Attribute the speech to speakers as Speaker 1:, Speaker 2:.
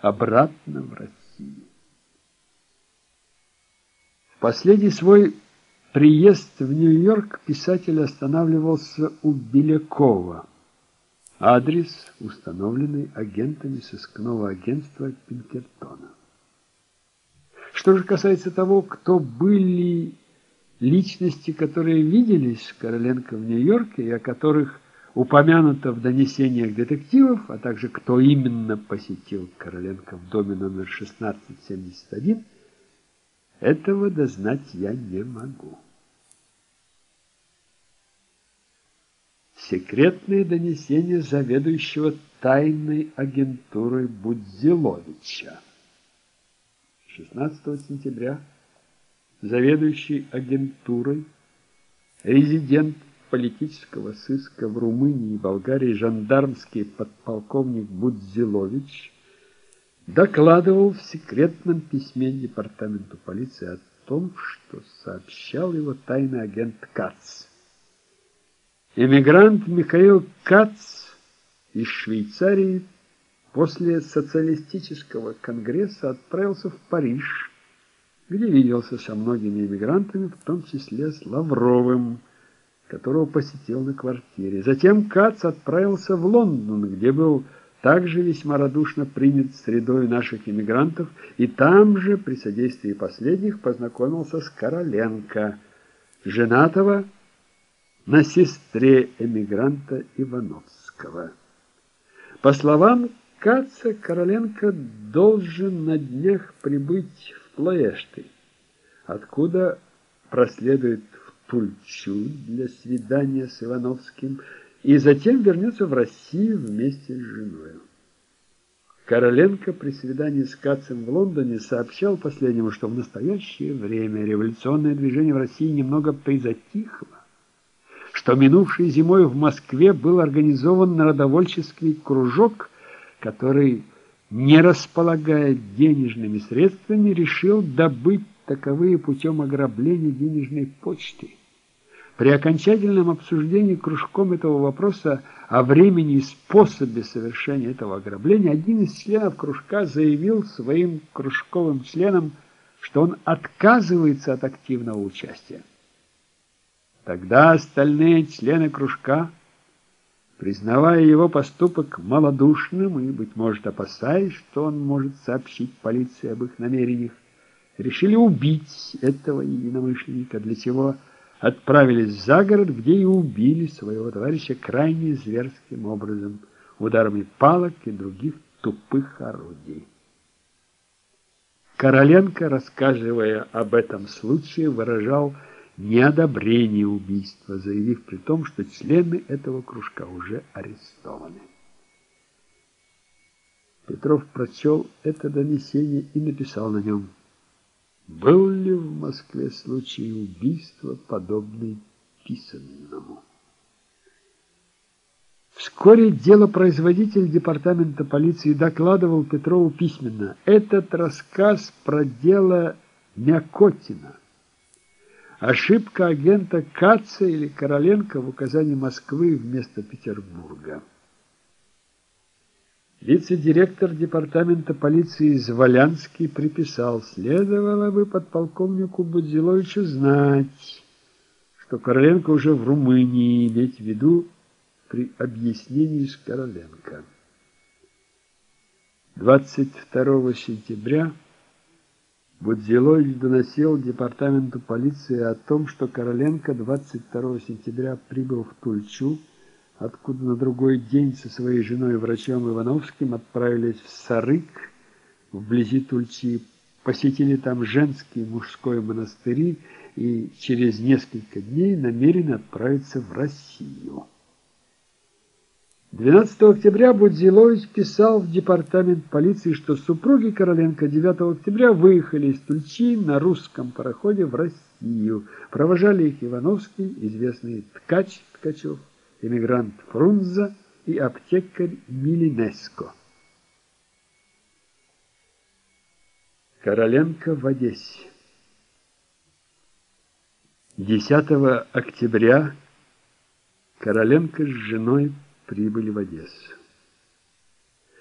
Speaker 1: обратно в Россию. В последний свой приезд в Нью-Йорк писатель останавливался у Белякова. Адрес, установленный агентами сыскного агентства Пинкертона. Что же касается того, кто были личности, которые виделись Короленко в Нью-Йорке и о которых упомянуто в донесениях детективов, а также кто именно посетил Короленко в доме номер 1671, этого дознать я не могу. Секретные донесения заведующего тайной агентурой Будзиловича. 16 сентября заведующий агентурой, резидент политического сыска в Румынии и Болгарии жандармский подполковник Будзилович докладывал в секретном письме департаменту полиции о том, что сообщал его тайный агент Кац. Эмигрант Михаил Кац из Швейцарии после социалистического конгресса отправился в Париж, где виделся со многими эмигрантами, в том числе с Лавровым, которого посетил на квартире. Затем Кац отправился в Лондон, где был также весьма радушно принят средой наших эмигрантов, и там же, при содействии последних, познакомился с Короленко, женатого на сестре эмигранта Ивановского. По словам Каца, Короленко должен на днях прибыть в Плоэшты, откуда проследует Тульчу для свидания с Ивановским и затем вернется в Россию вместе с женой. Короленко при свидании с Кацем в Лондоне сообщал последнему, что в настоящее время революционное движение в России немного призатихло, что минувшей зимой в Москве был организован народовольческий кружок, который не располагая денежными средствами, решил добыть таковые путем ограбления денежной почты. При окончательном обсуждении кружком этого вопроса о времени и способе совершения этого ограбления один из членов кружка заявил своим кружковым членам, что он отказывается от активного участия. Тогда остальные члены кружка признавая его поступок малодушным и, быть может, опасаясь, что он может сообщить полиции об их намерениях, решили убить этого единомышленника, для чего отправились за город, где и убили своего товарища крайне зверским образом, ударами палок и других тупых орудий. Короленко, рассказывая об этом случае, выражал неодобрение убийства, заявив при том, что члены этого кружка уже арестованы. Петров прочел это донесение и написал на нем «Был ли в Москве случай убийства, подобный писанному?» Вскоре делопроизводитель департамента полиции докладывал Петрову письменно. Этот рассказ про дело Мякотина Ошибка агента Каца или Короленко в указании Москвы вместо Петербурга. Вице-директор департамента полиции Зволянский приписал, следовало бы подполковнику Будзиловичу знать, что Короленко уже в Румынии, иметь в виду при объяснении с Короленко. 22 сентября Будзилович доносил департаменту полиции о том, что Короленко 22 сентября прибыл в Тульчу, откуда на другой день со своей женой врачом Ивановским отправились в Сарык, вблизи Тульчи, посетили там женский и мужской монастыри и через несколько дней намерены отправиться в Россию. 12 октября Будзилович писал в департамент полиции, что супруги Короленко 9 октября выехали из Тульчи на русском пароходе в Россию. Провожали их Ивановский, известный ткач Ткачев, эмигрант Фрунзе и аптекарь Милинеско. Короленко в Одессе. 10 октября Короленко с женой прибыли в Одессу.